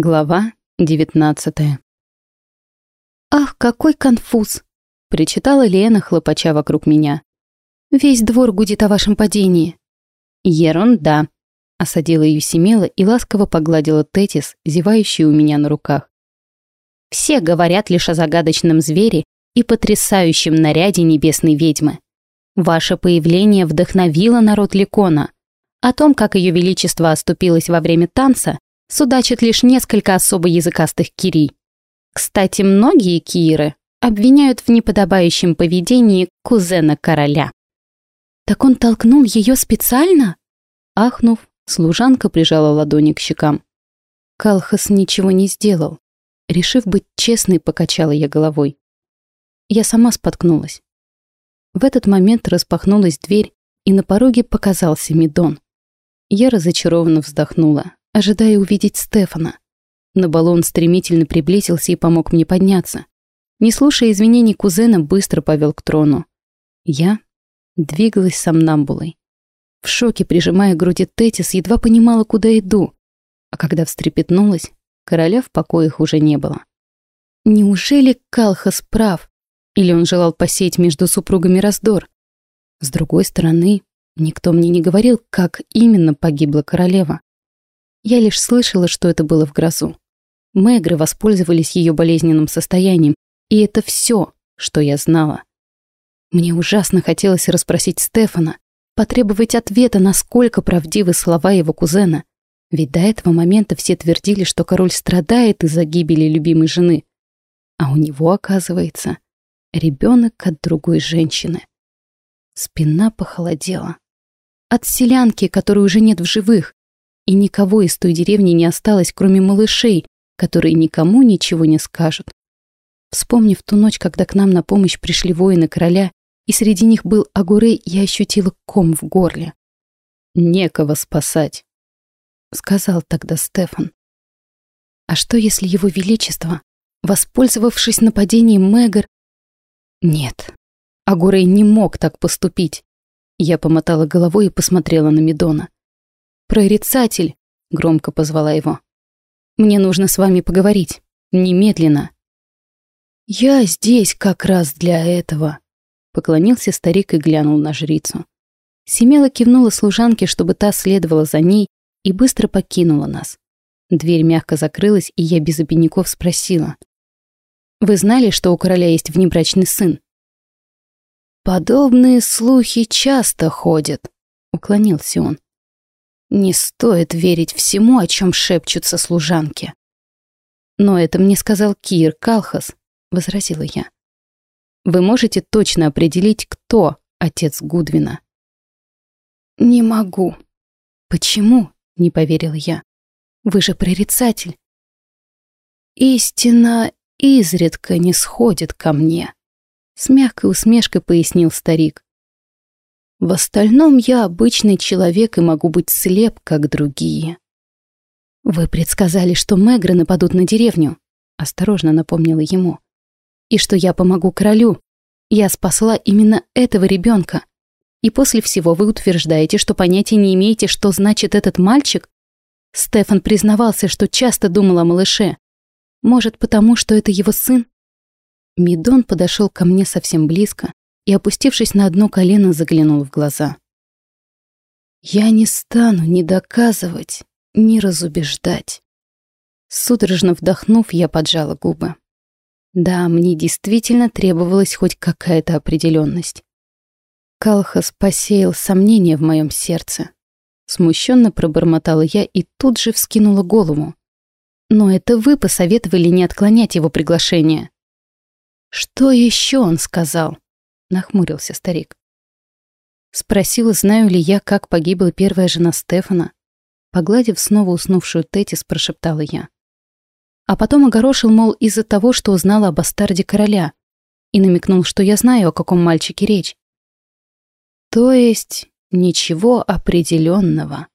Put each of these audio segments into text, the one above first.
Глава девятнадцатая. «Ах, какой конфуз!» — причитала Лена, хлопача вокруг меня. «Весь двор гудит о вашем падении». «Ерунда!» — осадила ее Семела и ласково погладила Тетис, зевающий у меня на руках. «Все говорят лишь о загадочном звере и потрясающем наряде небесной ведьмы. Ваше появление вдохновило народ Ликона. О том, как ее величество оступилось во время танца, судачат лишь несколько особо языкастых кирий. Кстати, многие киры обвиняют в неподобающем поведении кузена короля. «Так он толкнул ее специально?» Ахнув, служанка прижала ладони к щекам. Калхас ничего не сделал. Решив быть честной, покачала я головой. Я сама споткнулась. В этот момент распахнулась дверь, и на пороге показался Медон. Я разочарованно вздохнула ожидая увидеть Стефана. Но баллон стремительно приблизился и помог мне подняться. Не слушая извинений кузена, быстро повел к трону. Я двигалась сомнамбулой. В шоке, прижимая к груди Тетис, едва понимала, куда иду. А когда встрепетнулась, короля в покоях уже не было. Неужели Калхас прав? Или он желал посеять между супругами раздор? С другой стороны, никто мне не говорил, как именно погибла королева. Я лишь слышала, что это было в грозу. Мегры воспользовались ее болезненным состоянием, и это все, что я знала. Мне ужасно хотелось расспросить Стефана, потребовать ответа, насколько правдивы слова его кузена. Ведь до этого момента все твердили, что король страдает из-за гибели любимой жены. А у него, оказывается, ребенок от другой женщины. Спина похолодела. От селянки, которой уже нет в живых, и никого из той деревни не осталось, кроме малышей, которые никому ничего не скажут. Вспомнив ту ночь, когда к нам на помощь пришли воины короля, и среди них был Агурей, я ощутила ком в горле. «Некого спасать», — сказал тогда Стефан. А что, если его величество, воспользовавшись нападением Мэгар... Нет, Агурей не мог так поступить. Я помотала головой и посмотрела на Медона. «Прорицатель!» — громко позвала его. «Мне нужно с вами поговорить. Немедленно». «Я здесь как раз для этого», — поклонился старик и глянул на жрицу. Семела кивнула служанке, чтобы та следовала за ней, и быстро покинула нас. Дверь мягко закрылась, и я без обиняков спросила. «Вы знали, что у короля есть внебрачный сын?» «Подобные слухи часто ходят», — уклонился он. Не стоит верить всему, о чем шепчутся служанки. Но это мне сказал Кир Калхас, возразила я. Вы можете точно определить, кто отец Гудвина? Не могу. Почему? Не поверила я. Вы же прорицатель. Истина изредка не сходит ко мне, с мягкой усмешкой пояснил старик. В остальном я обычный человек и могу быть слеп, как другие. Вы предсказали, что мегры нападут на деревню, осторожно напомнила ему. И что я помогу королю. Я спасла именно этого ребенка. И после всего вы утверждаете, что понятия не имеете, что значит этот мальчик? Стефан признавался, что часто думал о малыше. Может, потому что это его сын? Мидон подошел ко мне совсем близко, и, опустившись на одно колено, заглянул в глаза. «Я не стану ни доказывать, ни разубеждать». Судорожно вдохнув, я поджала губы. Да, мне действительно требовалась хоть какая-то определенность. Калхас посеял сомнения в моем сердце. Смущенно пробормотала я и тут же вскинула голову. Но это вы посоветовали не отклонять его приглашение. Что еще он сказал? Нахмурился старик. Спросила, знаю ли я, как погибла первая жена Стефана. Погладив снова уснувшую Тетис, прошептала я. А потом огорошил, мол, из-за того, что узнала о бастарде короля, и намекнул, что я знаю, о каком мальчике речь. То есть ничего определенного.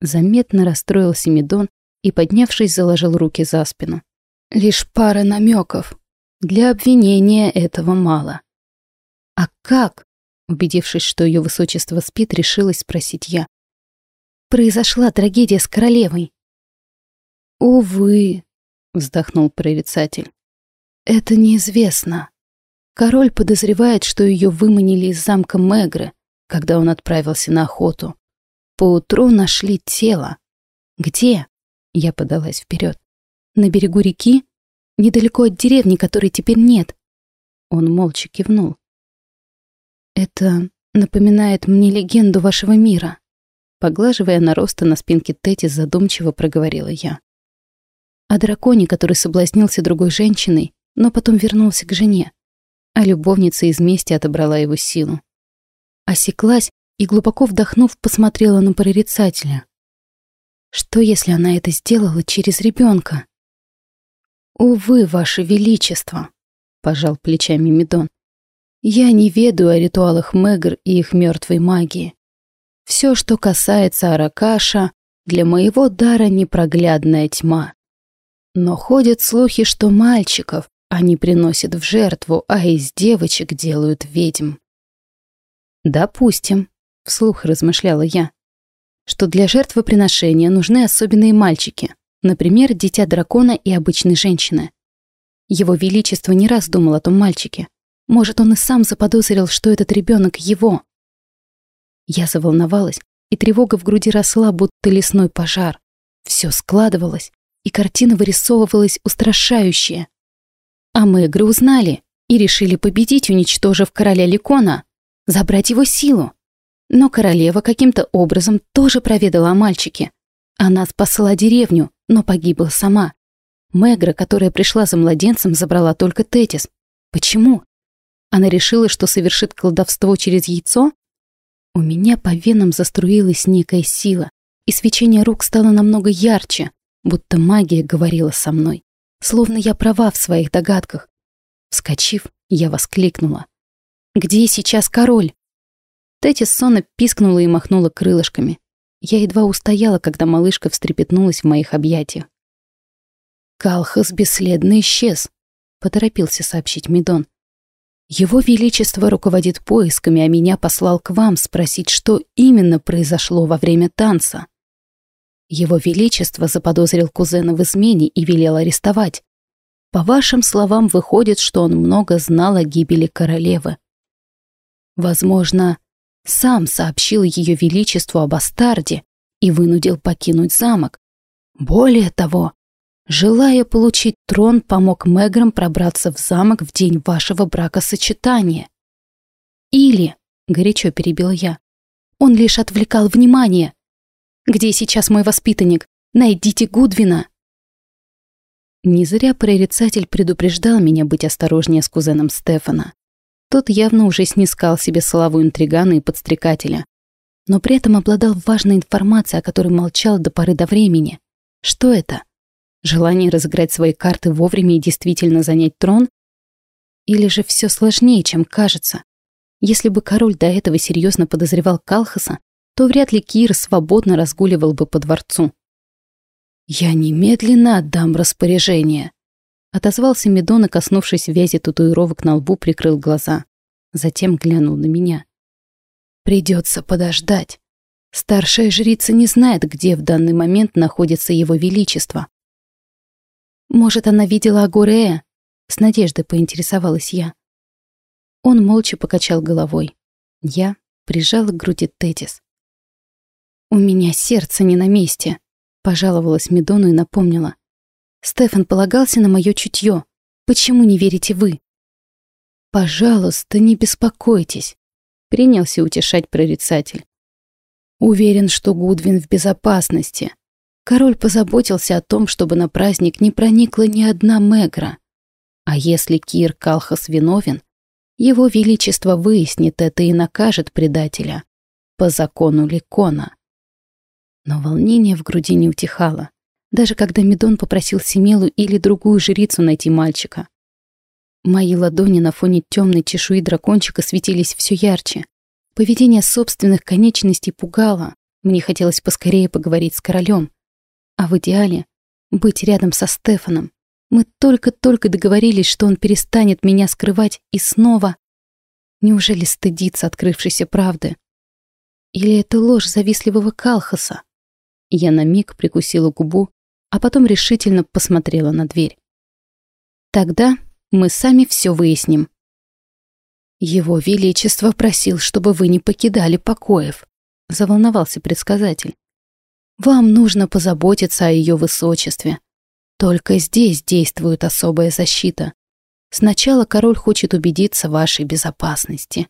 Заметно расстроился Медон и, поднявшись, заложил руки за спину. Лишь пара намеков. Для обвинения этого мало. «А как?» Убедившись, что ее высочество спит, решилась спросить я. «Произошла трагедия с королевой». «Увы», — вздохнул прорицатель. «Это неизвестно. Король подозревает, что ее выманили из замка Мегры, когда он отправился на охоту. Поутру нашли тело. Где?» Я подалась вперед. «На берегу реки? Недалеко от деревни, которой теперь нет». Он молча кивнул. «Это напоминает мне легенду вашего мира», поглаживая нароста на спинке Тети, задумчиво проговорила я. О драконе, который соблазнился другой женщиной, но потом вернулся к жене. А любовница из мести отобрала его силу. Осеклась и, глубоко вдохнув, посмотрела на прорицателя. Что, если она это сделала через ребенка? «Увы, ваше величество», — пожал плечами Медон. «Я не ведаю о ритуалах Мегр и их мертвой магии. Все, что касается Аракаша, для моего дара непроглядная тьма. Но ходят слухи, что мальчиков они приносят в жертву, а из девочек делают ведьм. «Допустим», — вслух размышляла я, что для жертвоприношения нужны особенные мальчики, например, дитя дракона и обычной женщины. Его Величество не раз думал о том мальчике. Может, он и сам заподозрил, что этот ребенок его. Я заволновалась, и тревога в груди росла, будто лесной пожар. Все складывалось, и картина вырисовывалась устрашающая. А мы игры узнали и решили победить, уничтожив короля Ликона, забрать его силу. Но королева каким-то образом тоже проведала о мальчике. Она спасла деревню, но погибла сама. Мегра, которая пришла за младенцем, забрала только Тетис. Почему? Она решила, что совершит колдовство через яйцо? У меня по венам заструилась некая сила, и свечение рук стало намного ярче, будто магия говорила со мной, словно я права в своих догадках. Вскочив, я воскликнула. «Где сейчас король?» Тетис сонно пискнула и махнула крылышками. Я едва устояла, когда малышка встрепетнулась в моих объятиях. «Калхас бесследно исчез», — поторопился сообщить Медон. Его Величество руководит поисками, а меня послал к вам спросить, что именно произошло во время танца. Его Величество заподозрил кузена в измене и велел арестовать. По вашим словам, выходит, что он много знал о гибели королевы. Возможно, сам сообщил Ее Величеству об Астарде и вынудил покинуть замок. Более того, Желая получить трон, помог Меграм пробраться в замок в день вашего бракосочетания. Или, горячо перебил я, он лишь отвлекал внимание. Где сейчас мой воспитанник? Найдите Гудвина. Не зря прорицатель предупреждал меня быть осторожнее с кузеном Стефана. Тот явно уже снискал себе славу интригана и подстрекателя, но при этом обладал важной информацией, о которой молчал до поры до времени. Что это? Желание разыграть свои карты вовремя и действительно занять трон? Или же все сложнее, чем кажется? Если бы король до этого серьезно подозревал Калхаса, то вряд ли Кир свободно разгуливал бы по дворцу. «Я немедленно отдам распоряжение», — отозвался Медон и, коснувшись вязи татуировок на лбу, прикрыл глаза. Затем глянул на меня. «Придется подождать. Старшая жрица не знает, где в данный момент находится его величество. Может, она видела Агурея? С надеждой поинтересовалась я. Он молча покачал головой. Я прижала к груди Тетис. «У меня сердце не на месте», — пожаловалась Медону и напомнила. «Стефан полагался на мое чутье. Почему не верите вы?» «Пожалуйста, не беспокойтесь», — принялся утешать прорицатель. «Уверен, что Гудвин в безопасности. Король позаботился о том, чтобы на праздник не проникла ни одна мегра. А если Кир Калхас виновен, его Величество выяснит это и накажет предателя по закону Ликона. Но волнение в груди не утихало, даже когда Медон попросил Семелу или другую жрицу найти мальчика. Мои ладони на фоне темной чешуи дракончика светились все ярче. Поведение собственных конечностей пугало. Мне хотелось поскорее поговорить с королем. А в идеале быть рядом со Стефаном. Мы только-только договорились, что он перестанет меня скрывать и снова... Неужели стыдится открывшейся правды? Или это ложь завистливого Калхаса? Я на миг прикусила губу а потом решительно посмотрела на дверь. Тогда мы сами все выясним. Его Величество просил, чтобы вы не покидали покоев, заволновался предсказатель. Вам нужно позаботиться о ее высочестве. Только здесь действует особая защита. Сначала король хочет убедиться в вашей безопасности.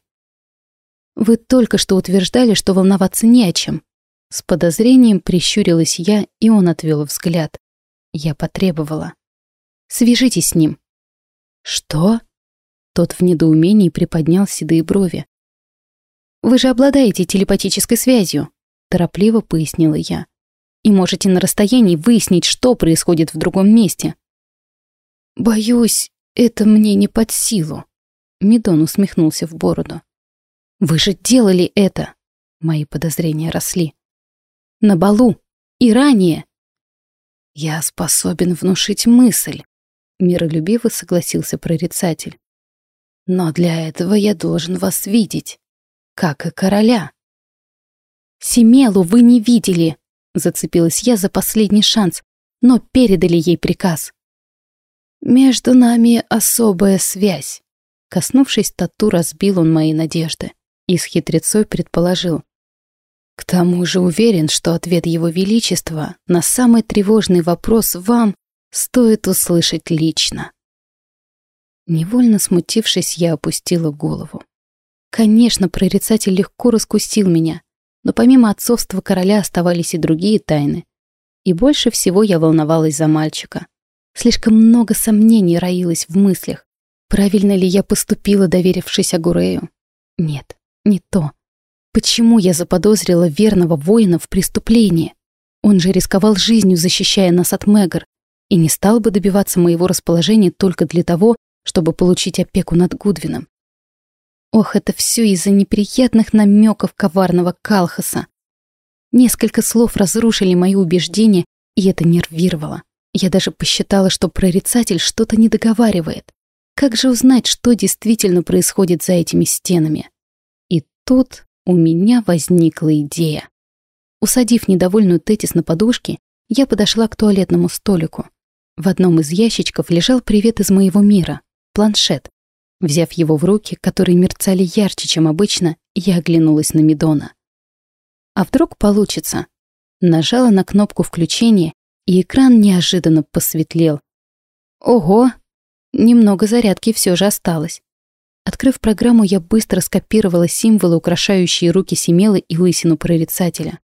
Вы только что утверждали, что волноваться не о чем. С подозрением прищурилась я, и он отвел взгляд. Я потребовала. Свяжитесь с ним. Что? Тот в недоумении приподнял седые брови. Вы же обладаете телепатической связью, торопливо пояснила я. И можете на расстоянии выяснить, что происходит в другом месте. Боюсь, это мне не под силу. Мидон усмехнулся в бороду. Вы же делали это. Мои подозрения росли. На балу и ранее. Я способен внушить мысль, миролюбиво согласился прорицатель. Но для этого я должен вас видеть, как и короля. Семелу вы не видели, зацепилась я за последний шанс, но передали ей приказ. Между нами особая связь. Коснувшись тату, разбил он мои надежды и с хитрецой предположил. К тому же уверен, что ответ Его Величества на самый тревожный вопрос вам стоит услышать лично. Невольно смутившись, я опустила голову. Конечно, прорицатель легко раскусил меня, но помимо отцовства короля оставались и другие тайны. И больше всего я волновалась за мальчика. Слишком много сомнений роилось в мыслях. Правильно ли я поступила, доверившись Агурею? Нет, не то. Почему я заподозрила верного воина в преступлении? Он же рисковал жизнью, защищая нас от Мегар, и не стал бы добиваться моего расположения только для того, чтобы получить опеку над Гудвином. Ох, это все из-за неприятных намеков коварного Калхаса. Несколько слов разрушили мои убеждения, и это нервировало. Я даже посчитала, что прорицатель что-то не договаривает. Как же узнать, что действительно происходит за этими стенами? Тут у меня возникла идея. Усадив недовольную Тетис на подушке, я подошла к туалетному столику. В одном из ящичков лежал привет из моего мира — планшет. Взяв его в руки, которые мерцали ярче, чем обычно, я оглянулась на Медона. А вдруг получится? Нажала на кнопку включения, и экран неожиданно посветлел. Ого! Немного зарядки все же осталось. Открыв программу, я быстро скопировала символы, украшающие руки Семелы и лысину прорицателя.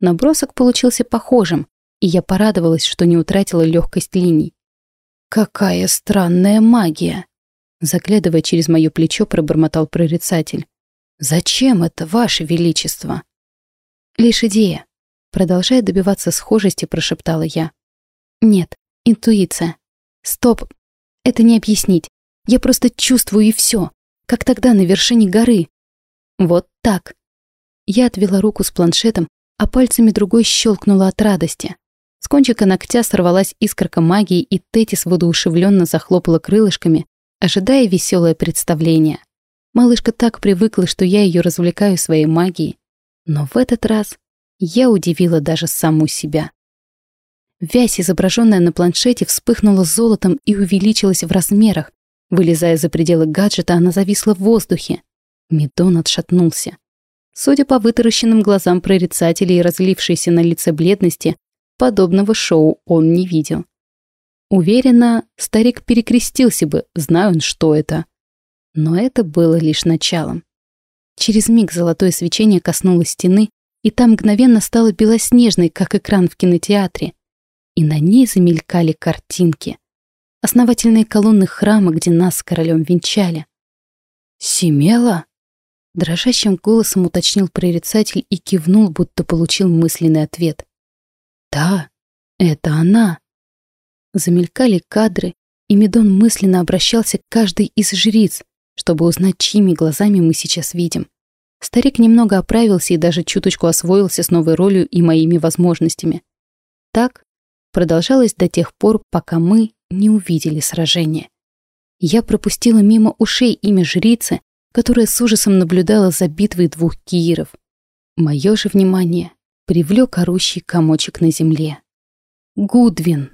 Набросок получился похожим, и я порадовалась, что не утратила легкость линий. «Какая странная магия!» Заглядывая через мое плечо, пробормотал прорицатель. «Зачем это, Ваше Величество?» «Лишь идея», продолжая добиваться схожести, прошептала я. «Нет, интуиция. Стоп, это не объяснить. Я просто чувствую и все как тогда на вершине горы. Вот так. Я отвела руку с планшетом, а пальцами другой щелкнула от радости. С кончика ногтя сорвалась искорка магии, и Тетис воодушевленно захлопала крылышками, ожидая веселое представление. Малышка так привыкла, что я ее развлекаю своей магией. Но в этот раз я удивила даже саму себя. Вязь, изображенная на планшете, вспыхнула золотом и увеличилась в размерах, Вылезая за пределы гаджета, она зависла в воздухе. Медон отшатнулся. Судя по вытаращенным глазам прорицателя и разлившейся на лице бледности, подобного шоу он не видел. Уверена, старик перекрестился бы, зная он, что это. Но это было лишь началом. Через миг золотое свечение коснулось стены, и там мгновенно стало белоснежной, как экран в кинотеатре. И на ней замелькали картинки основательные колонны храма, где нас с королем венчали. «Семела?» Дрожащим голосом уточнил прорицатель и кивнул, будто получил мысленный ответ. «Да, это она!» Замелькали кадры, и Медон мысленно обращался к каждой из жриц, чтобы узнать, чьими глазами мы сейчас видим. Старик немного оправился и даже чуточку освоился с новой ролью и моими возможностями. Так продолжалось до тех пор, пока мы не увидели сражения. Я пропустила мимо ушей имя жрицы, которая с ужасом наблюдала за битвой двух кииров. Мое же внимание привлек орущий комочек на земле. Гудвин.